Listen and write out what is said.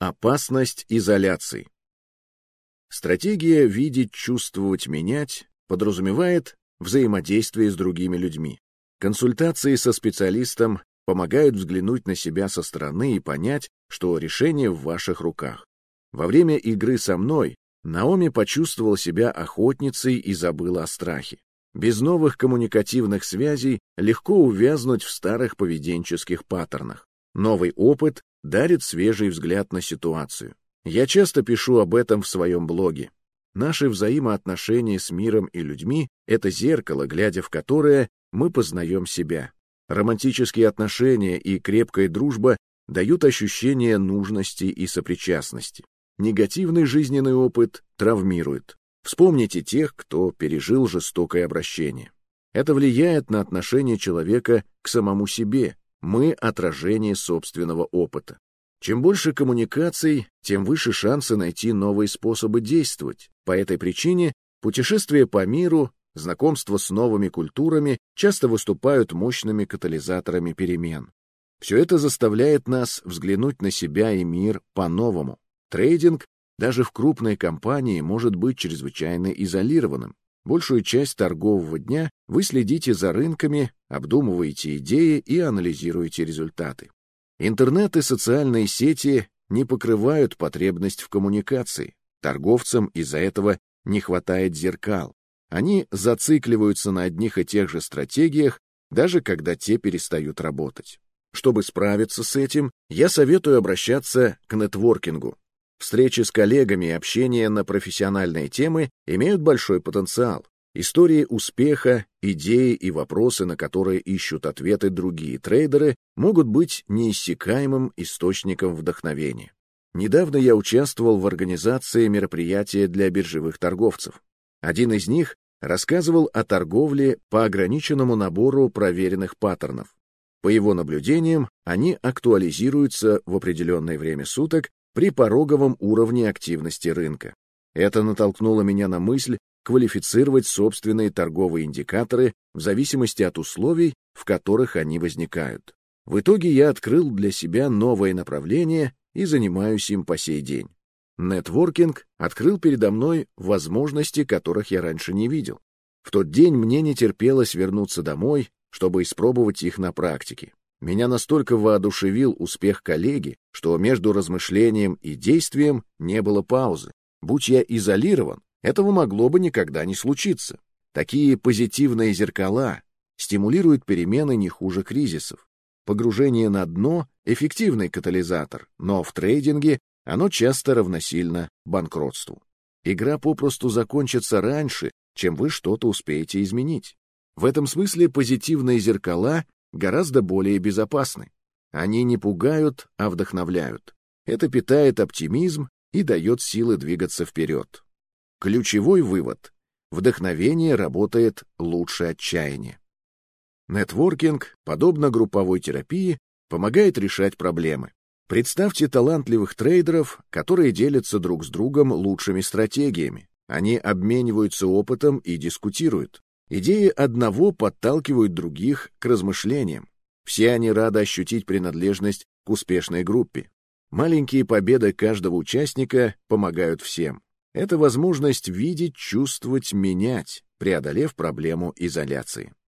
Опасность изоляции. Стратегия «видеть, чувствовать, менять» подразумевает взаимодействие с другими людьми. Консультации со специалистом помогают взглянуть на себя со стороны и понять, что решение в ваших руках. Во время игры со мной Наоми почувствовал себя охотницей и забыла о страхе. Без новых коммуникативных связей легко увязнуть в старых поведенческих паттернах. Новый опыт дарит свежий взгляд на ситуацию. Я часто пишу об этом в своем блоге. Наши взаимоотношения с миром и людьми — это зеркало, глядя в которое мы познаем себя. Романтические отношения и крепкая дружба дают ощущение нужности и сопричастности. Негативный жизненный опыт травмирует. Вспомните тех, кто пережил жестокое обращение. Это влияет на отношение человека к самому себе. Мы — отражение собственного опыта. Чем больше коммуникаций, тем выше шансы найти новые способы действовать. По этой причине путешествия по миру, знакомство с новыми культурами часто выступают мощными катализаторами перемен. Все это заставляет нас взглянуть на себя и мир по-новому. Трейдинг даже в крупной компании может быть чрезвычайно изолированным. Большую часть торгового дня вы следите за рынками, обдумываете идеи и анализируете результаты. Интернет и социальные сети не покрывают потребность в коммуникации. Торговцам из-за этого не хватает зеркал. Они зацикливаются на одних и тех же стратегиях, даже когда те перестают работать. Чтобы справиться с этим, я советую обращаться к нетворкингу. Встречи с коллегами и общение на профессиональные темы имеют большой потенциал. Истории успеха, идеи и вопросы, на которые ищут ответы другие трейдеры, могут быть неиссякаемым источником вдохновения. Недавно я участвовал в организации мероприятия для биржевых торговцев. Один из них рассказывал о торговле по ограниченному набору проверенных паттернов. По его наблюдениям, они актуализируются в определенное время суток при пороговом уровне активности рынка. Это натолкнуло меня на мысль квалифицировать собственные торговые индикаторы в зависимости от условий, в которых они возникают. В итоге я открыл для себя новое направление и занимаюсь им по сей день. Нетворкинг открыл передо мной возможности, которых я раньше не видел. В тот день мне не терпелось вернуться домой, чтобы испробовать их на практике. Меня настолько воодушевил успех коллеги, что между размышлением и действием не было паузы. Будь я изолирован, этого могло бы никогда не случиться. Такие позитивные зеркала стимулируют перемены не хуже кризисов. Погружение на дно — эффективный катализатор, но в трейдинге оно часто равносильно банкротству. Игра попросту закончится раньше, чем вы что-то успеете изменить. В этом смысле позитивные зеркала гораздо более безопасны. Они не пугают, а вдохновляют. Это питает оптимизм и дает силы двигаться вперед. Ключевой вывод — вдохновение работает лучше отчаяния. Нетворкинг, подобно групповой терапии, помогает решать проблемы. Представьте талантливых трейдеров, которые делятся друг с другом лучшими стратегиями. Они обмениваются опытом и дискутируют. Идеи одного подталкивают других к размышлениям. Все они рады ощутить принадлежность к успешной группе. Маленькие победы каждого участника помогают всем. Это возможность видеть, чувствовать, менять, преодолев проблему изоляции.